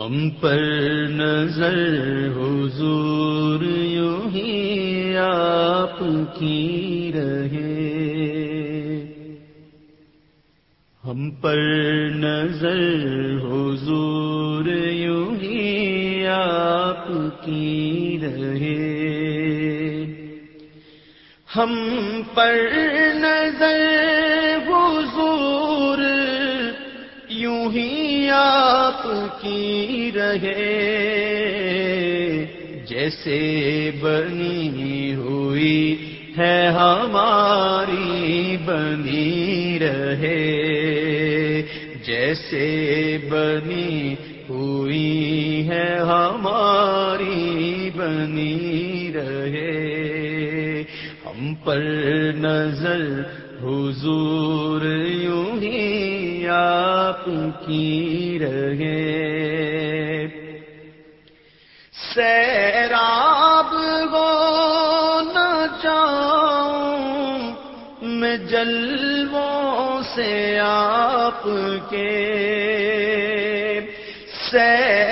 ہم پر نظر حضور یوں ہی آپ کی رہے۔ ہم پر نظر حضور یوں ہی آپ کی رہے۔ ہم پر نظر حضور یوں ہی آپ کی رہے۔ جیسے بنی ہوئی ہے ہماری بنی رہے۔ جیسے بنی ہوئی ہے ہماری بنی رہے۔ ہم پر نظر حضور یوں ہی آپ کی رہے۔ سیراب ہو نہ جاؤں میں جلووں سے آپ کے۔ سیراب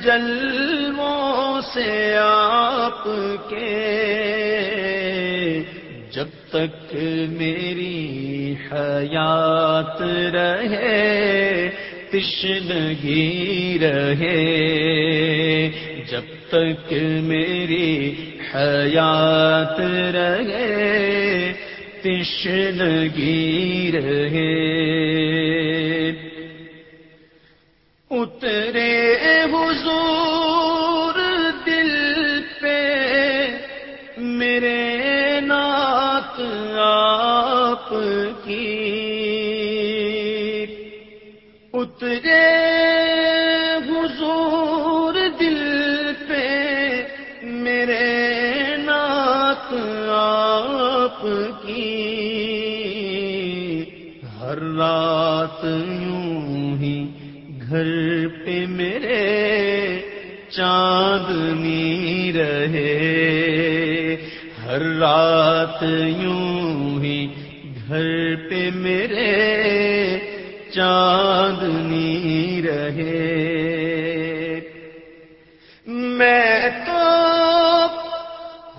میں جلووں سے آپ کے جب تک میری حیات رہے، تشنگی رہے، جب تک میری حیات رہے، تشنگی رہے۔ اترے کی اترے حضور دل پہ، میرے نات آپ کی۔ ہر رات یوں ہی گھر پہ میرے چاندنی رہے۔ ہر رات یوں ہی گھر پہ میرے چاندنی رہے۔ میں تو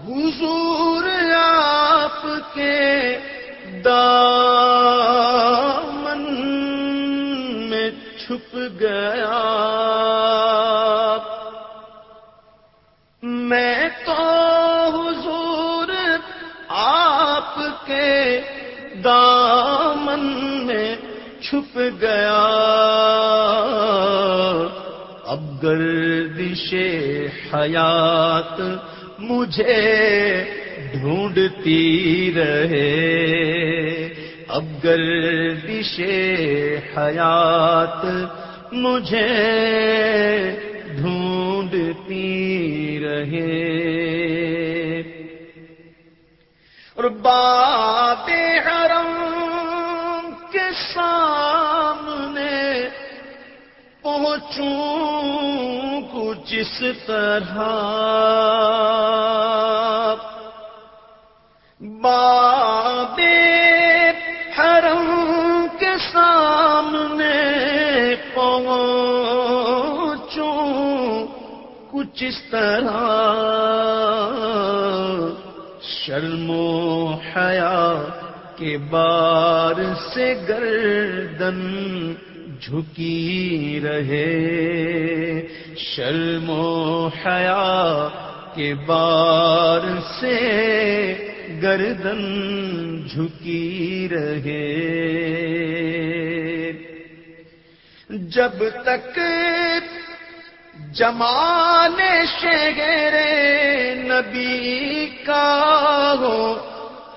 حضور آپ کے دامن میں چھپ گیا۔ میں تو حضور آپ کے دامن میں چھپ گیا۔ اب گردش حیات مجھے ڈھونڈتی رہے۔ اب گردش حیات مجھے ڈھونڈتی رہے۔ اور باب حرم کے سامنے پہنچوں کچھ اس طرح باب حرم کے سامنے پہنچوں کچھ اس طرح شرم و حیا کے بار سے گردن جھکی رہے۔ شرم و حیا کے بار سے گردن جھکی رہے۔ جب تک جمال شہر نبی کا ہو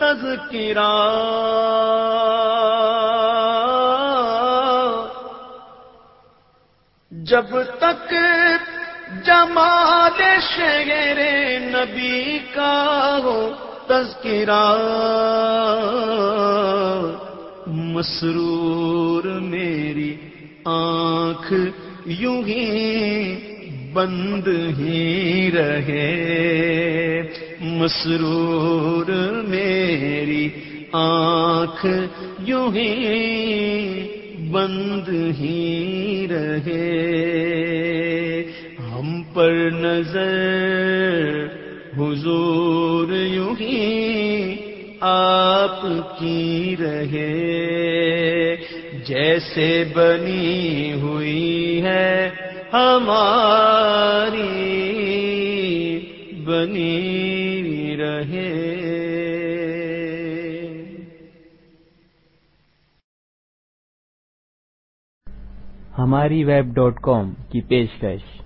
تذکرہ۔ جب تک جمال شہر نبی کا ہو تذکرہ، مسرور میری آنکھ یوں ہی بند ہی رہے۔ مسرور میری آنکھ یوں ہی بند ہی رہے۔ ہم پر نظر حضور یوں ہی آپ کی رہے۔ جیسے بنی ہوئی ہے ہماری بنی رہے۔ ہماری ویب ڈاٹ کام کی پیشکش۔